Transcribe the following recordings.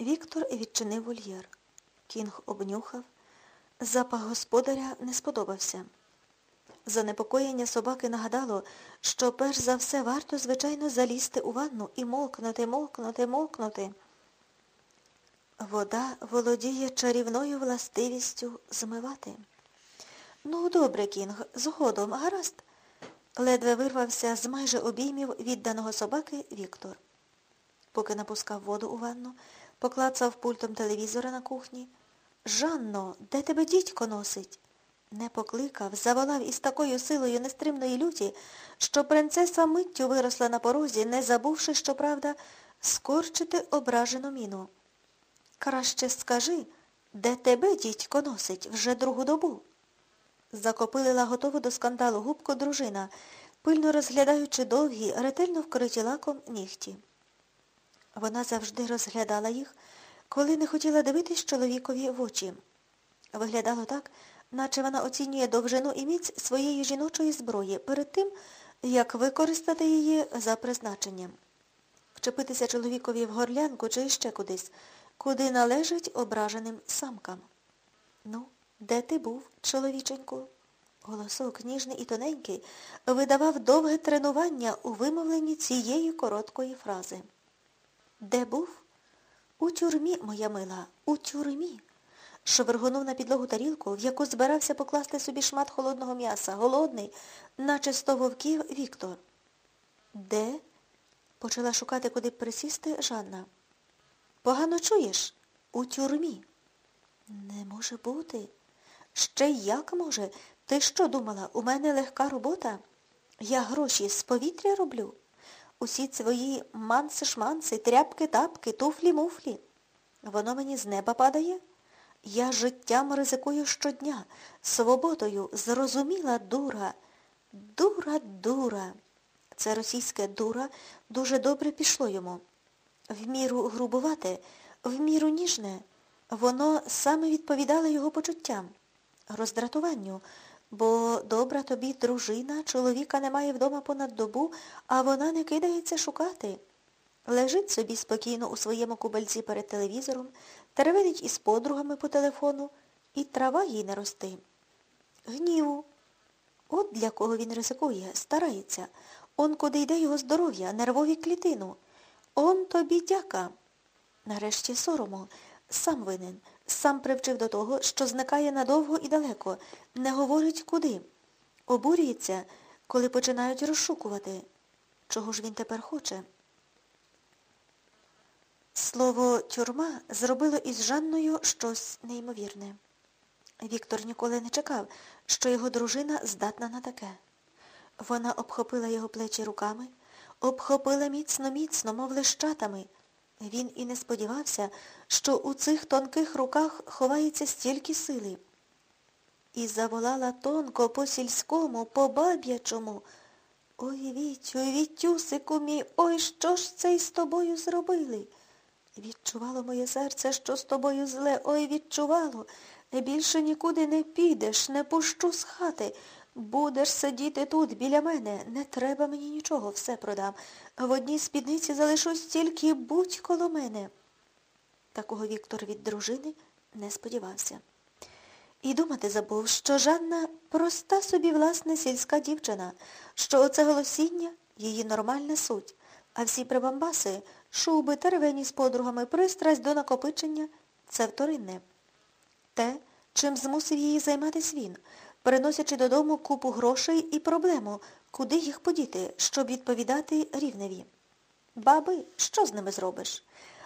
Віктор відчинив вольєр. Кінг обнюхав. Запах господаря не сподобався. Занепокоєння собаки нагадало, що перш за все варто, звичайно, залізти у ванну і мокнути, мокнути, мокнути. Вода володіє чарівною властивістю змивати. Ну, добре, Кінг, згодом, гаразд. Ледве вирвався з майже обіймів відданого собаки Віктор. Поки напускав воду у ванну, поклацав пультом телевізора на кухні. Жанно, де тебе дідько носить? Не покликав, заволав із такою силою нестримної люті, що принцеса миттю виросла на порозі, не забувши, щоправда, скорчити ображену міну. Краще скажи, де тебе дідько носить вже другу добу? Закопилила готову до скандалу губку дружина, пильно розглядаючи довгі, ретельно вкриті лаком нігті. Вона завжди розглядала їх, коли не хотіла дивитись чоловікові в очі. Виглядало так, наче вона оцінює довжину і міць своєї жіночої зброї перед тим, як використати її за призначенням. Вчепитися чоловікові в горлянку чи ще кудись, куди належить ображеним самкам. Ну, де ти був, чоловіченьку? Голосок ніжний і тоненький видавав довге тренування у вимовленні цієї короткої фрази. Де був? У тюрмі, моя мила, у тюрмі. Шовергонув на підлогу тарілку, в яку збирався покласти собі шмат холодного м'яса, голодний, наче сто вовків Віктор. Де? Почала шукати, куди присісти Жанна. Погано чуєш? У тюрмі. Не може бути. Ще як може? Ти що думала, у мене легка робота? Я гроші з повітря роблю. Усі свої манси-шманси, тряпки-тапки, туфлі-муфлі. Воно мені з неба падає? Я життям ризикую щодня, свободою зрозуміла дура. Дура, дура. Це російське дура дуже добре пішло йому. В міру грубувате, в міру ніжне. Воно саме відповідало його почуттям, роздратуванню, бо добра тобі дружина, чоловіка немає вдома понад добу, а вона не кидається шукати. Лежить собі спокійно у своєму кубельці перед телевізором, тереведить із подругами по телефону, і трава їй не рости. Гніву. От для кого він ризикує, старається. Он куди йде його здоров'я, нервові клітину. Он тобі дяка. Нарешті сорому. Сам винен. Сам привчив до того, що зникає надовго і далеко, не говорить куди. Обурюється, коли починають розшукувати. Чого ж він тепер хоче? Слово тюрма зробило із Жанною щось неймовірне. Віктор ніколи не чекав, що його дружина здатна на таке. Вона обхопила його плечі руками, обхопила міцно-міцно, мов лищатами. Він і не сподівався, що у цих тонких руках ховається стільки сили. І заволала тонко по сільському, по баб'ячому. Ой, Вітю, Вітюсику мій, ой, що ж це із тобою зробили? Відчувало моє серце, що з тобою зле, ой, відчувало. Більше нікуди не підеш, не пущу з хати. Будеш сидіти тут, біля мене. Не треба мені нічого, все продам. В одній спідниці залишусь тільки будь коло мене. Такого Віктор від дружини не сподівався. І думати забув, що Жанна проста собі, власне, сільська дівчина, що оце голосіння її нормальна суть, а всі прибамбаси, шуби, теревені з подругами, пристрасть до накопичення це вторинне. Те, чим змусив її займатись він, приносячи додому купу грошей і проблему, куди їх подіти, щоб відповідати рівневі. Баби, що з ними зробиш?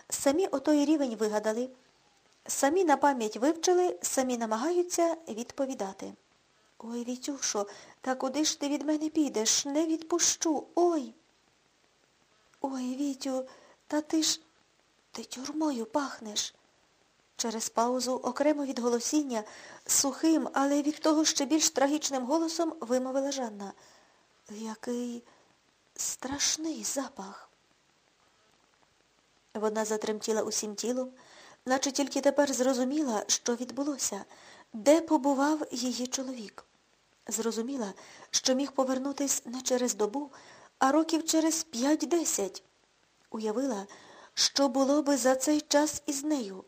Самі отой рівень вигадали, самі на пам'ять вивчили, самі намагаються відповідати. Ой, Вітюшо, та куди ж ти від мене підеш? Не відпущу. Ой. Ой, Вітю, та ти ж ти тюрмою пахнеш. Через паузу, окремо від голосіння, сухим, але від того ще більш трагічним голосом вимовила Жанна. Який страшний запах. Вона затремтіла усім тілом, наче тільки тепер зрозуміла, що відбулося, де побував її чоловік. Зрозуміла, що міг повернутись не через добу, а років через п'ять-десять. Уявила, що було би за цей час із нею?